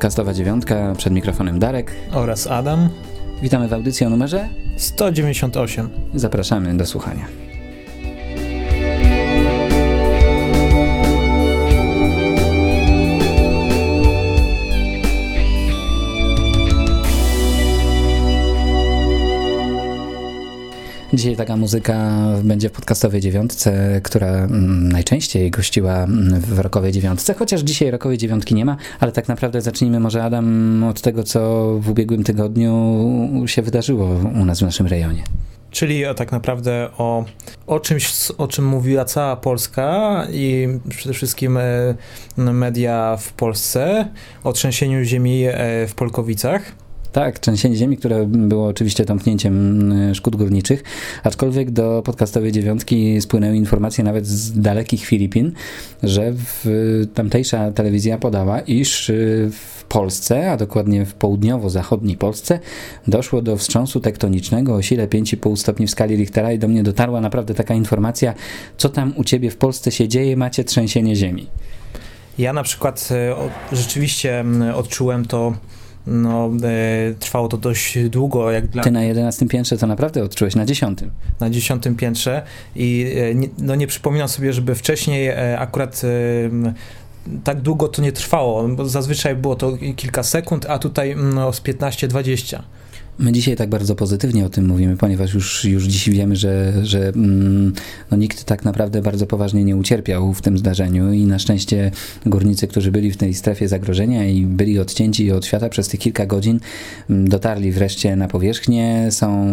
Podcastowa dziewiątka, przed mikrofonem Darek oraz Adam. Witamy w audycji o numerze 198. Zapraszamy do słuchania. Dzisiaj taka muzyka będzie w podcastowej dziewiątce, która mm, najczęściej gościła mm, w rokowej dziewiątce, chociaż dzisiaj rokowej dziewiątki nie ma, ale tak naprawdę zacznijmy może Adam od tego, co w ubiegłym tygodniu się wydarzyło u nas w naszym rejonie. Czyli tak naprawdę o, o czymś, o czym mówiła cała Polska i przede wszystkim e, media w Polsce, o trzęsieniu ziemi e, w Polkowicach. Tak, trzęsienie ziemi, które było oczywiście tąpnięciem e, szkód górniczych, aczkolwiek do podcastowej dziewiątki spłynęły informacje nawet z dalekich Filipin, że w, tamtejsza telewizja podała, iż e, w Polsce, a dokładnie w południowo-zachodniej Polsce, doszło do wstrząsu tektonicznego o sile 5,5 stopni w skali Richtera i do mnie dotarła naprawdę taka informacja, co tam u ciebie w Polsce się dzieje, macie trzęsienie ziemi. Ja na przykład e, rzeczywiście odczułem to no, e, trwało to dość długo. Jak dla... Ty na 11 piętrze to naprawdę odczułeś, na 10. Na 10 piętrze i e, nie, no, nie przypominam sobie, żeby wcześniej e, akurat e, tak długo to nie trwało, bo zazwyczaj było to kilka sekund, a tutaj no, z 15-20. My dzisiaj tak bardzo pozytywnie o tym mówimy, ponieważ już, już dziś wiemy, że, że mm, no nikt tak naprawdę bardzo poważnie nie ucierpiał w tym zdarzeniu i na szczęście górnicy, którzy byli w tej strefie zagrożenia i byli odcięci od świata przez tych kilka godzin, mm, dotarli wreszcie na powierzchnię, są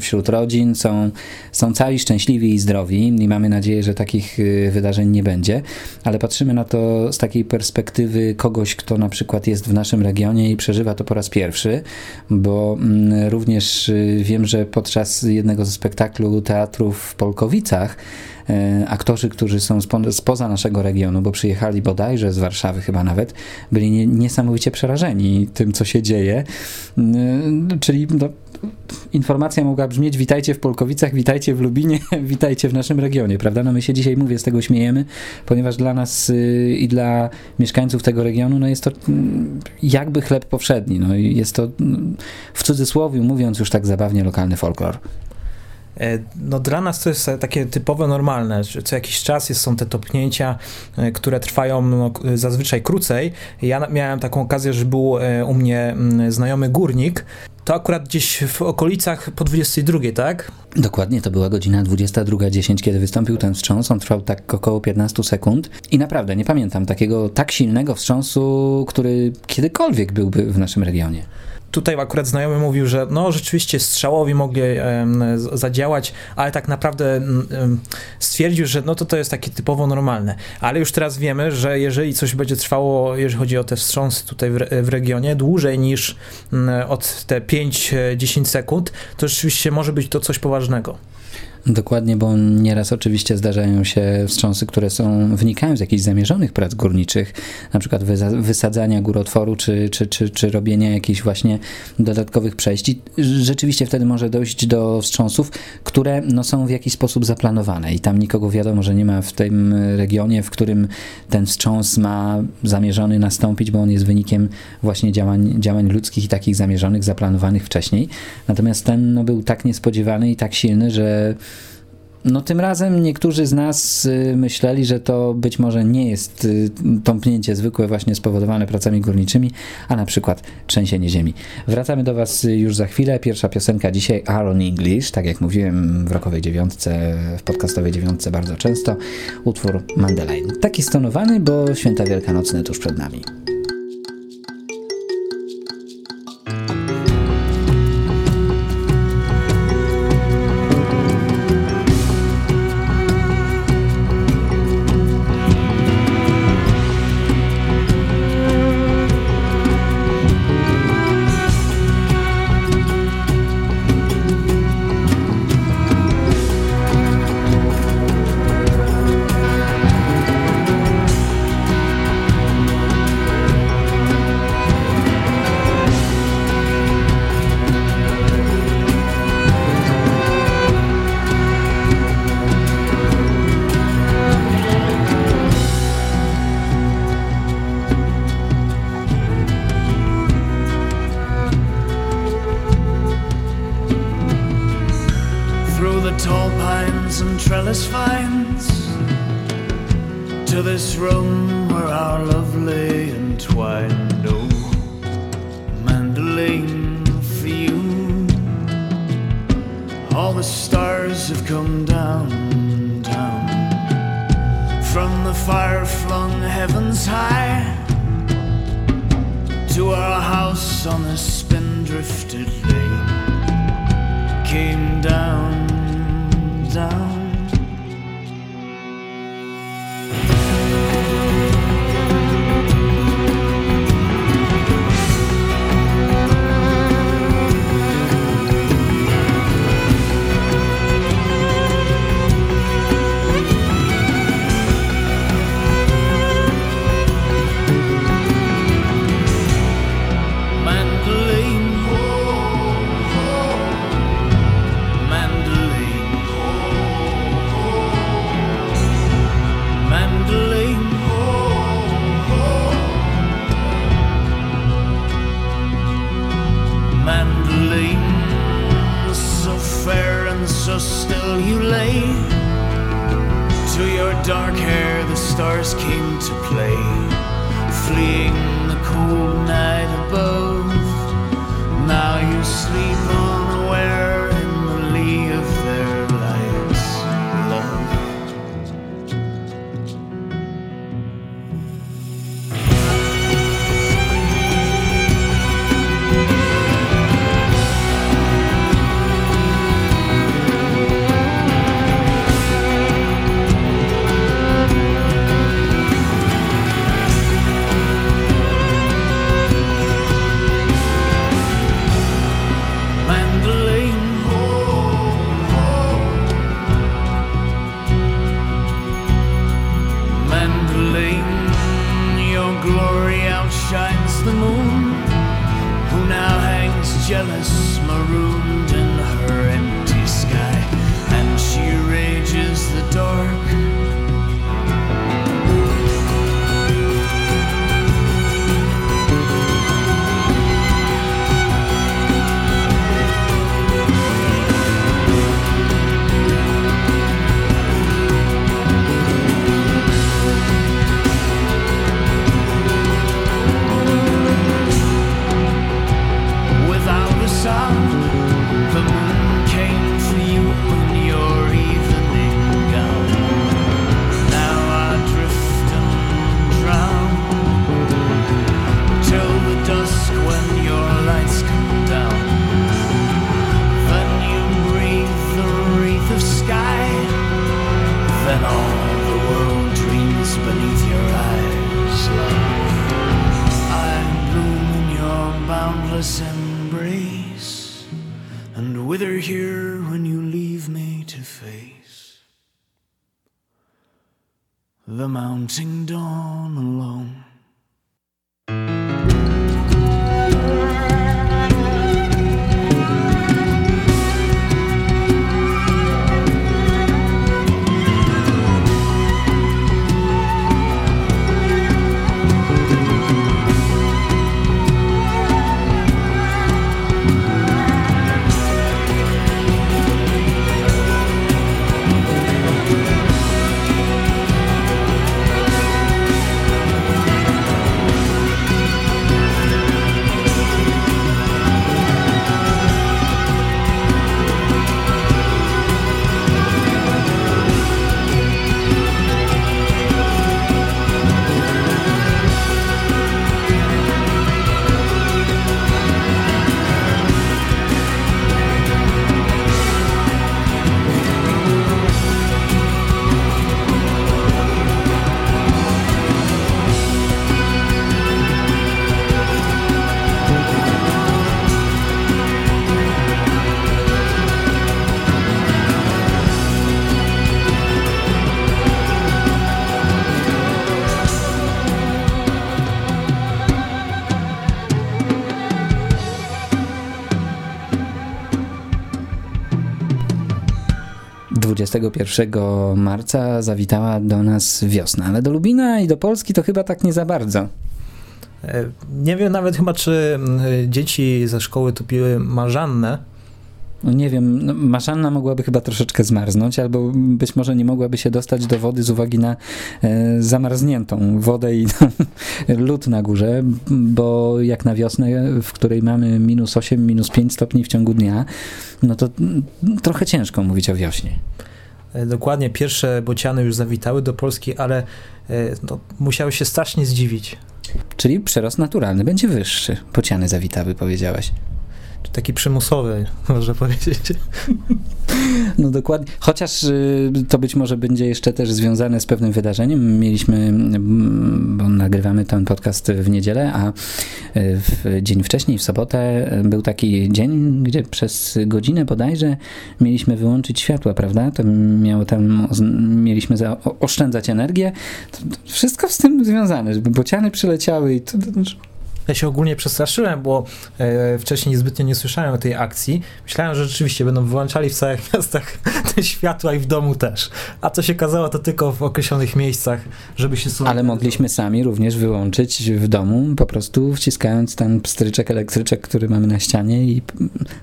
wśród rodzin, są, są cali szczęśliwi i zdrowi i mamy nadzieję, że takich y, wydarzeń nie będzie, ale patrzymy na to z takiej perspektywy kogoś, kto na przykład jest w naszym regionie i przeżywa to po raz pierwszy, bo mm, również y, wiem, że podczas jednego ze spektaklu teatru w Polkowicach e, aktorzy, którzy są spoza naszego regionu, bo przyjechali bodajże z Warszawy chyba nawet, byli niesamowicie przerażeni tym, co się dzieje. Mm, czyli no, informacja mogła brzmieć witajcie w Polkowicach, witajcie w Lubinie, witajcie w naszym regionie, prawda? No my się dzisiaj, mówię, z tego śmiejemy, ponieważ dla nas y, i dla mieszkańców tego regionu, no jest to mm, jakby chleb powszedni, no i jest to mm, w cudzysłowie mówiąc już tak zabawnie lokalny folklor. E, no dla nas to jest takie typowe, normalne, co jakiś czas jest, są te topnięcia, e, które trwają no, zazwyczaj krócej. Ja miałem taką okazję, że był e, u mnie mm, znajomy górnik, to akurat gdzieś w okolicach po 22, tak? Dokładnie, to była godzina 22.10, kiedy wystąpił ten wstrząs. On trwał tak około 15 sekund i naprawdę nie pamiętam takiego tak silnego wstrząsu, który kiedykolwiek byłby w naszym regionie tutaj akurat znajomy mówił, że no rzeczywiście strzałowi mogli zadziałać, ale tak naprawdę stwierdził, że no to to jest takie typowo normalne. Ale już teraz wiemy, że jeżeli coś będzie trwało, jeżeli chodzi o te wstrząsy tutaj w, regionie, dłużej niż od te 5-10 sekund, to rzeczywiście może być to coś poważnego. Dokładnie, bo nieraz oczywiście zdarzają się wstrząsy, które są, wynikają z jakichś zamierzonych prac górniczych, na przykład wysadzania górotworu, czy, czy, czy, czy robienia jakichś właśnie dodatkowych przejść. Rzeczywiście wtedy może dojść do wstrząsów, które no, są w jakiś sposób zaplanowane i tam nikogo wiadomo, że nie ma w tym regionie, w którym ten wstrząs ma zamierzony nastąpić, bo on jest wynikiem właśnie działań, działań ludzkich i takich zamierzonych, zaplanowanych wcześniej. Natomiast ten no, był tak niespodziewany i tak silny, że no tym razem niektórzy z nas y, myśleli, że to być może nie jest y, tąpnięcie zwykłe właśnie spowodowane pracami górniczymi, a na przykład trzęsienie ziemi. Wracamy do Was już za chwilę. Pierwsza piosenka dzisiaj Aaron English, tak jak mówiłem w rokowej dziewiątce, w podcastowej dziewiątce bardzo często, utwór Mandelain. Taki stonowany, bo święta wielkanocne tuż przed nami. to our house on the spindrifted lane. Came down, down. first came to play, fleeing. when you leave me to face the mounting dawn alone. 21 marca zawitała do nas wiosna, ale do Lubina i do Polski to chyba tak nie za bardzo. E, nie wiem nawet chyba, czy mm, dzieci ze szkoły tupiły marzannę, no nie wiem, no, maszanna mogłaby chyba troszeczkę zmarznąć, albo być może nie mogłaby się dostać do wody z uwagi na e, zamarzniętą wodę i lód na górze, bo jak na wiosnę, w której mamy minus 8, minus 5 stopni w ciągu dnia, no to trochę ciężko mówić o wiośnie. E, Dokładnie, pierwsze bociany już zawitały do Polski, ale e, no, musiały się strasznie zdziwić. Czyli przyrost naturalny będzie wyższy. Pociany zawitały, powiedziałaś. Taki przymusowy, można powiedzieć. No dokładnie. Chociaż y, to być może będzie jeszcze też związane z pewnym wydarzeniem. Mieliśmy, mm, bo nagrywamy ten podcast w niedzielę, a y, w dzień wcześniej, w sobotę, y, był taki dzień, gdzie przez godzinę bodajże mieliśmy wyłączyć światła, prawda? To miało tam, mieliśmy oszczędzać energię. To, wszystko z tym związane, żeby bociany przyleciały i to, Ja się ogólnie przestraszyłem, bo e, wcześniej zbytnio nie słyszałem o tej akcji. Myślałem, że rzeczywiście będą wyłączali w całych miastach te światła i w domu też. A co się okazało, to tylko w określonych miejscach, żeby się słońce... Ale mogliśmy sami również wyłączyć w domu, po prostu wciskając ten pstryczek, elektryczek, który mamy na ścianie i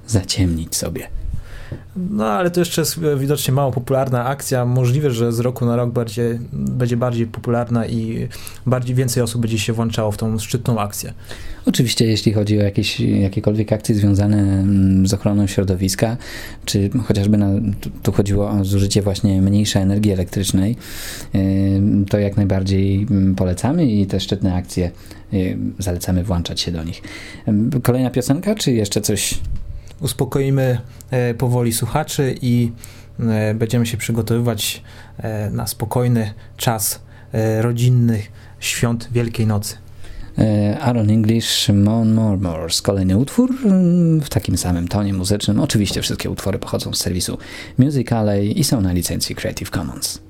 zaciemnić sobie. No ale to jeszcze jest e, widocznie mało popularna akcja. Możliwe, że z roku na rok bardziej, będzie bardziej popularna i bardziej więcej osób będzie się włączało w tą szczytną akcję. Oczywiście, jeśli chodzi o jakieś, jakiekolwiek akcje związane mm, z ochroną środowiska, czy chociażby na, tu- chodziło o zużycie właśnie mniejszej energii elektrycznej, ym, to jak najbardziej mm, polecamy i te szczytne akcje ym, zalecamy włączać się do nich. Kolejna piosenka, czy jeszcze coś? Uspokoimy e, powoli słuchaczy i e, będziemy się przygotowywać e, na spokojny czas rodzinnych świąt Wielkiej Nocy. Aaron English, Mon Murmurs. Kolejny utwór mm, w takim samym tonie muzycznym. Oczywiście wszystkie utwory pochodzą z serwisu Music Alley i są na licencji Creative Commons.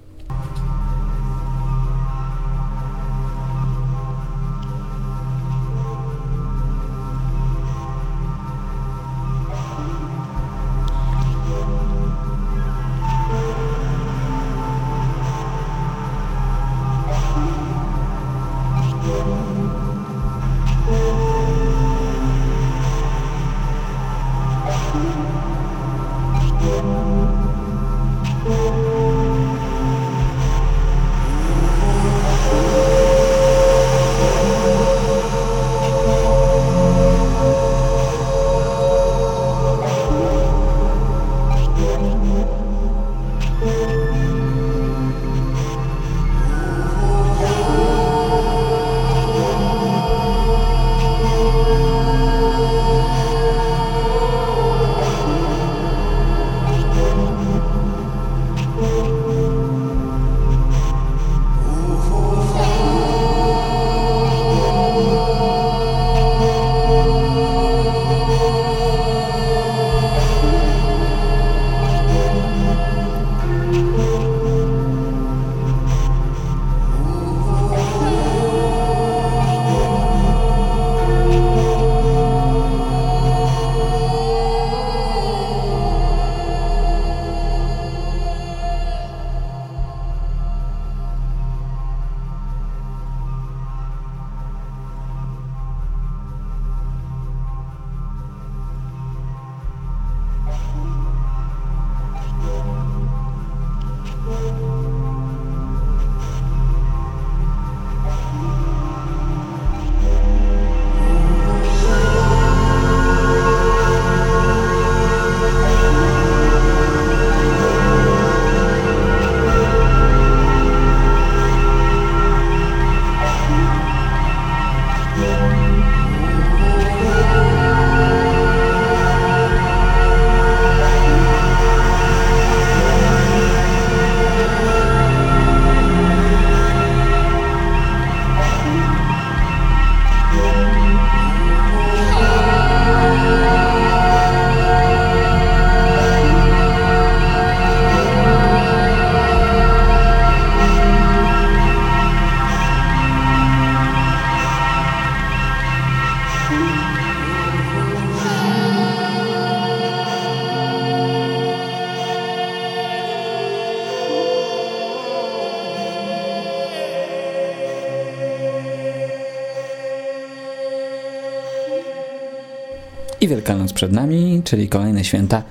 I Wielkanoc przed nami, czyli kolejne święta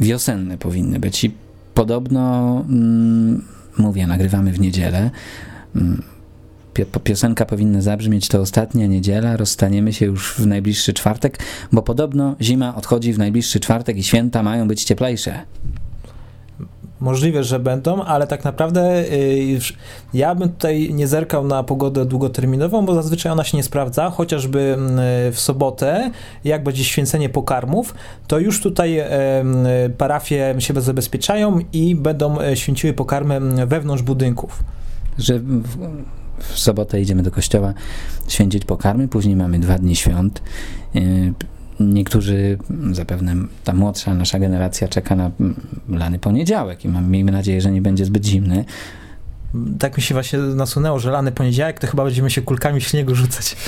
wiosenne powinny być i podobno, mm, mówię, nagrywamy w niedzielę, mm, piosenka powinna zabrzmieć to ostatnia niedziela, rozstaniemy się już w najbliższy czwartek, bo podobno zima odchodzi w najbliższy czwartek i święta mają być cieplejsze. Możliwe, że będą, ale tak naprawdę yy, ja bym tutaj nie zerkał na pogodę długoterminową, bo zazwyczaj ona się nie sprawdza, chociażby yy, w sobotę, jak będzie święcenie pokarmów, to już tutaj yy, parafie się zabezpieczają i będą e, święciły pokarmy wewnątrz budynków. Że w, w sobotę idziemy do kościoła święcić pokarmy, później mamy dwa dni świąt. Niektórzy, zapewne ta młodsza nasza generacja czeka na lany poniedziałek i miejmy nadzieję, że nie będzie zbyt zimny. Tak mi się właśnie nasunęło, że lany poniedziałek to chyba będziemy się kulkami śniegu rzucać.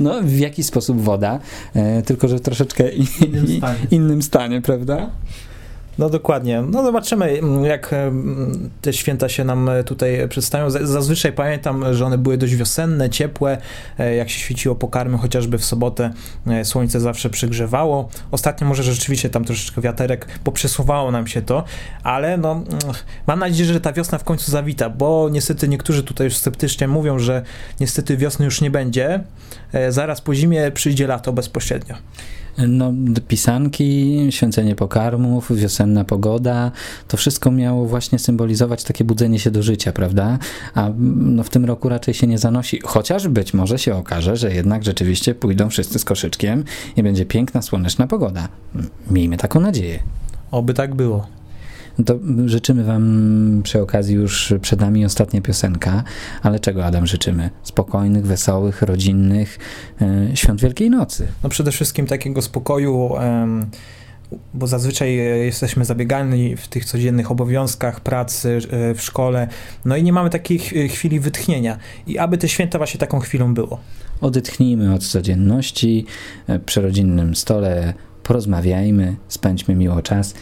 No, w jakiś sposób woda, e, tylko że w troszeczkę innym stanie, innym stanie prawda? No dokładnie. No zobaczymy, mm, jak te święta się nam e, tutaj przedstawią. Zazwyczaj pamiętam, że one były dość wiosenne, ciepłe. E, jak się świeciło pokarmy, chociażby w sobotę e, słońce zawsze przygrzewało. Ostatnio może rzeczywiście tam troszeczkę wiaterek poprzesuwało nam się to, ale no mm, mam nadzieję, że ta wiosna w końcu zawita, bo niestety niektórzy tutaj już sceptycznie mówią, że niestety wiosny już nie będzie. Zaraz po zimie przyjdzie lato bezpośrednio. No, pisanki, święcenie pokarmów, wiosenna pogoda, to wszystko miało właśnie symbolizować takie budzenie się do życia, prawda? A no, w tym roku raczej się nie zanosi, chociaż być może się okaże, że jednak rzeczywiście pójdą wszyscy z koszyczkiem i będzie piękna, słoneczna pogoda. Miejmy taką nadzieję. Oby tak było. To życzymy Wam przy okazji już przed nami ostatnia piosenka, ale czego Adam życzymy? Spokojnych, wesołych, rodzinnych e, świąt Wielkiej Nocy. No przede wszystkim takiego spokoju, bo zazwyczaj jesteśmy zabiegani w tych codziennych obowiązkach, pracy, e, w szkole, no i nie mamy takiej chwili wytchnienia. I aby te święta właśnie taką chwilą było. Odetchnijmy od codzienności, e, przy rodzinnym stole porozmawiajmy, spędźmy miło czas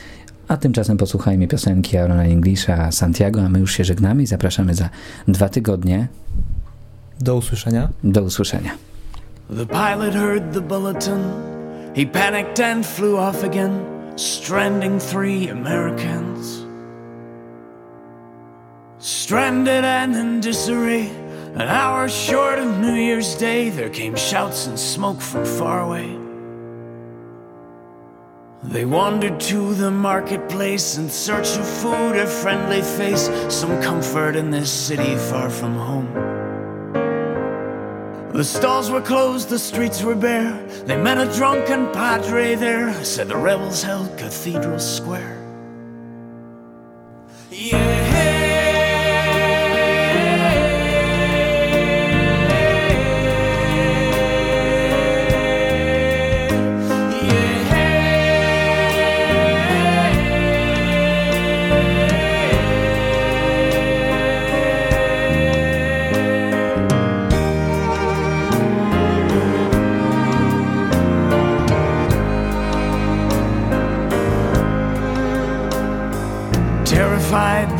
a tymczasem posłuchajmy piosenki Arona Englisha Santiago, a my już się żegnamy i zapraszamy za dwa tygodnie. Do usłyszenia. Do usłyszenia. The pilot heard the bulletin. He panicked and flew off again, stranding three Americans. Stranded and in disarray, an hour short of New Year's Day, there came shouts and smoke from far away. They wandered to the marketplace in search of food, a friendly face, some comfort in this city far from home. The stalls were closed, the streets were bare. They met a drunken padre there, said the rebels held Cathedral Square.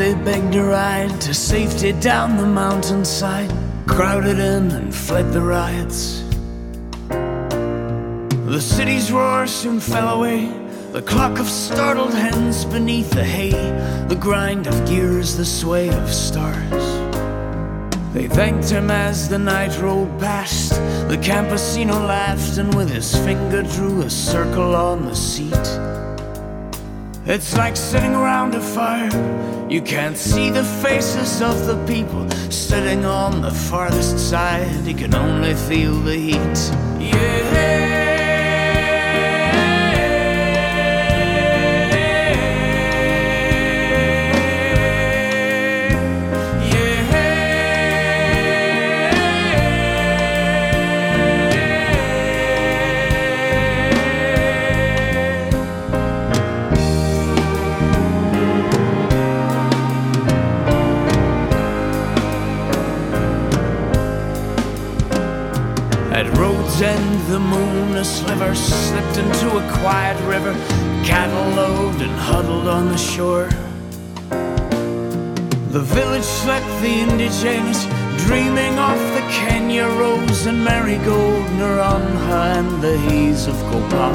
They begged a ride to safety down the mountainside, crowded in and fled the riots. The city's roar soon fell away, the cluck of startled hens beneath the hay, the grind of gears, the sway of stars. They thanked him as the night rolled past. The campesino laughed and with his finger drew a circle on the seat. It's like sitting around a fire. You can't see the faces of the people sitting on the farthest side. You can only feel the heat. Yeah. Slipped into a quiet river. Cattle loaded and huddled on the shore. The village slept the indigenous, dreaming of the Kenya rose and marigold, Naranja, and the haze of Copal.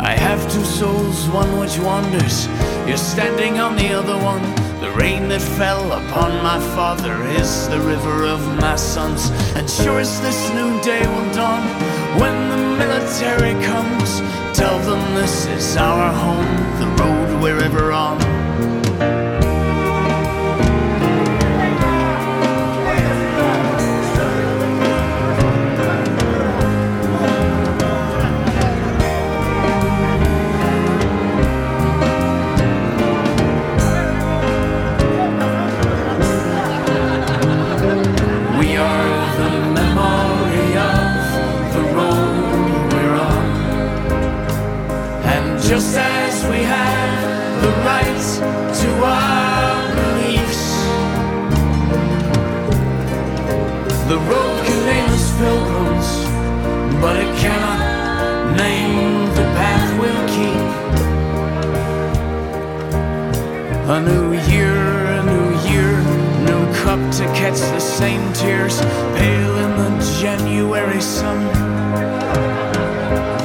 I have two souls, one which wanders. You're standing on the other one. Rain that fell upon my father is the river of my sons. And sure as this new day will dawn, when the military comes, tell them this is our home, the road we're ever on.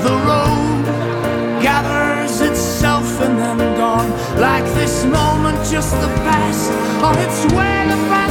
The road gathers itself and then gone, like this moment just the past, on its way to find.